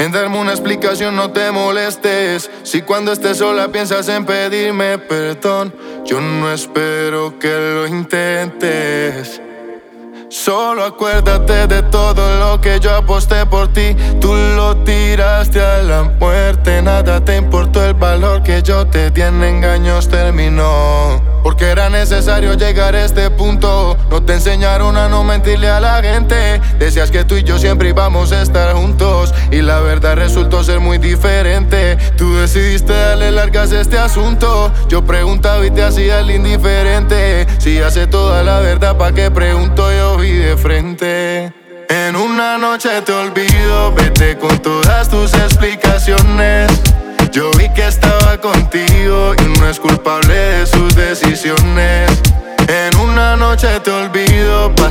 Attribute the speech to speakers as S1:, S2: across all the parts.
S1: En darme una explicación no te molestes. Si cuando estés sola piensas en pedirme perdón, yo no espero que lo intentes. Solo acuérdate de todo lo que yo aposté por ti. Tú lo tiraste a la muerte. Nada te importó el valor que yo te di en engaños terminó. Porque era necesario llegar a este punto. No te enseñaron a no mentirle a la gente. Decías que tú y yo siempre íbamos a estar juntos. Y la verdad resultó ser muy diferente. Tú decidiste darle largas a este asunto. Yo preguntaba y te hacía el indiferente. Si hace toda la verdad, ¿pa' qué pregunto yo vi de frente? En una noche te olvido, vete con todas tus explicaciones. Yo vi que estaba contigo y no es culpable de sus decisiones. En una noche te olvido, para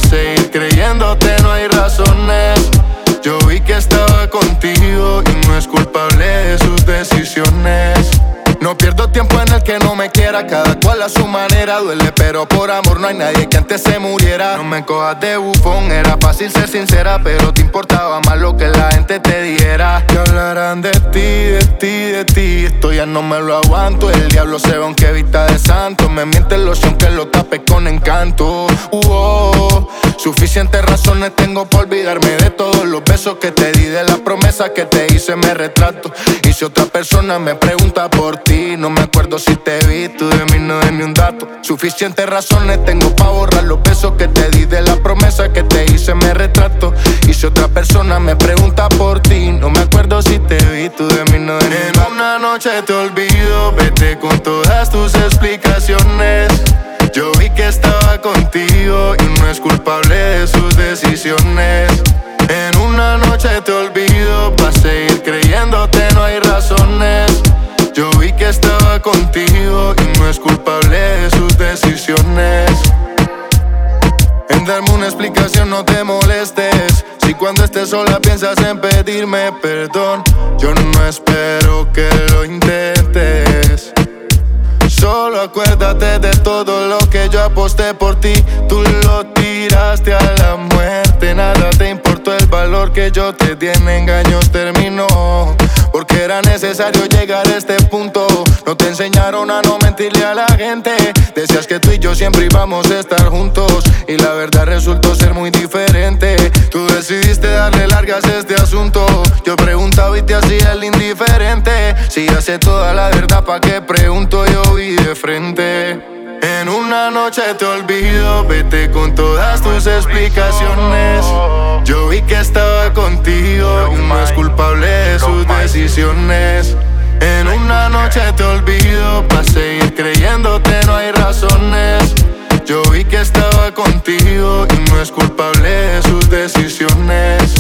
S1: No pierdo tiempo en el que no me quiera, cada cual a su manera duele, pero por amor no hay nadie que antes se muriera. No me cojas de bufón, era fácil ser sincera, pero te importaba más lo que la gente te dijera. Que hablarán de ti, de ti, de ti, esto ya no me lo aguanto. El diablo se ve aunque vista de santo, me miente el loción que lo tape con encanto. suficientes razones tengo para olvidarme de todos los besos que te di, de la promesa que te hice, me retrato. Y si otra persona me pregunta por ti, no me acuerdo si te vi, tú de mí no de ni un dato. Suficientes razones tengo para borrar los besos que te di de la promesa que te hice, me retrato. Y si otra persona me pregunta por ti, no me acuerdo si te vi, tú de mí no de ni un dato. En una noche te olvido, vete con todas tus explicaciones. Yo vi que estaba contigo y no es culpable de sus decisiones. En una noche te olvido, para seguir creyéndote no hay razones. Yo vi que estaba contigo y no es culpable de sus decisiones. En darme una explicación no te molestes. Si cuando estés sola piensas en pedirme perdón, yo no espero que lo intentes. Solo acuérdate de todo lo que yo aposté por ti. Yo te di en engaños terminó. Porque era necesario llegar a este punto. No te enseñaron a no mentirle a la gente. Decías que tú y yo siempre íbamos a estar juntos. Y la verdad resultó ser muy diferente. Tú decidiste darle largas a este asunto. Yo preguntaba y te hacía el indiferente. Si hace toda la verdad, ¿pa' qué pregunto? Yo vi de frente. En una noche te olvido, vete con todas tus explicaciones. No es culpable de sus decisiones. En una noche te olvido, para seguir creyéndote no hay razones. Yo vi que estaba contigo y no es culpable de sus decisiones.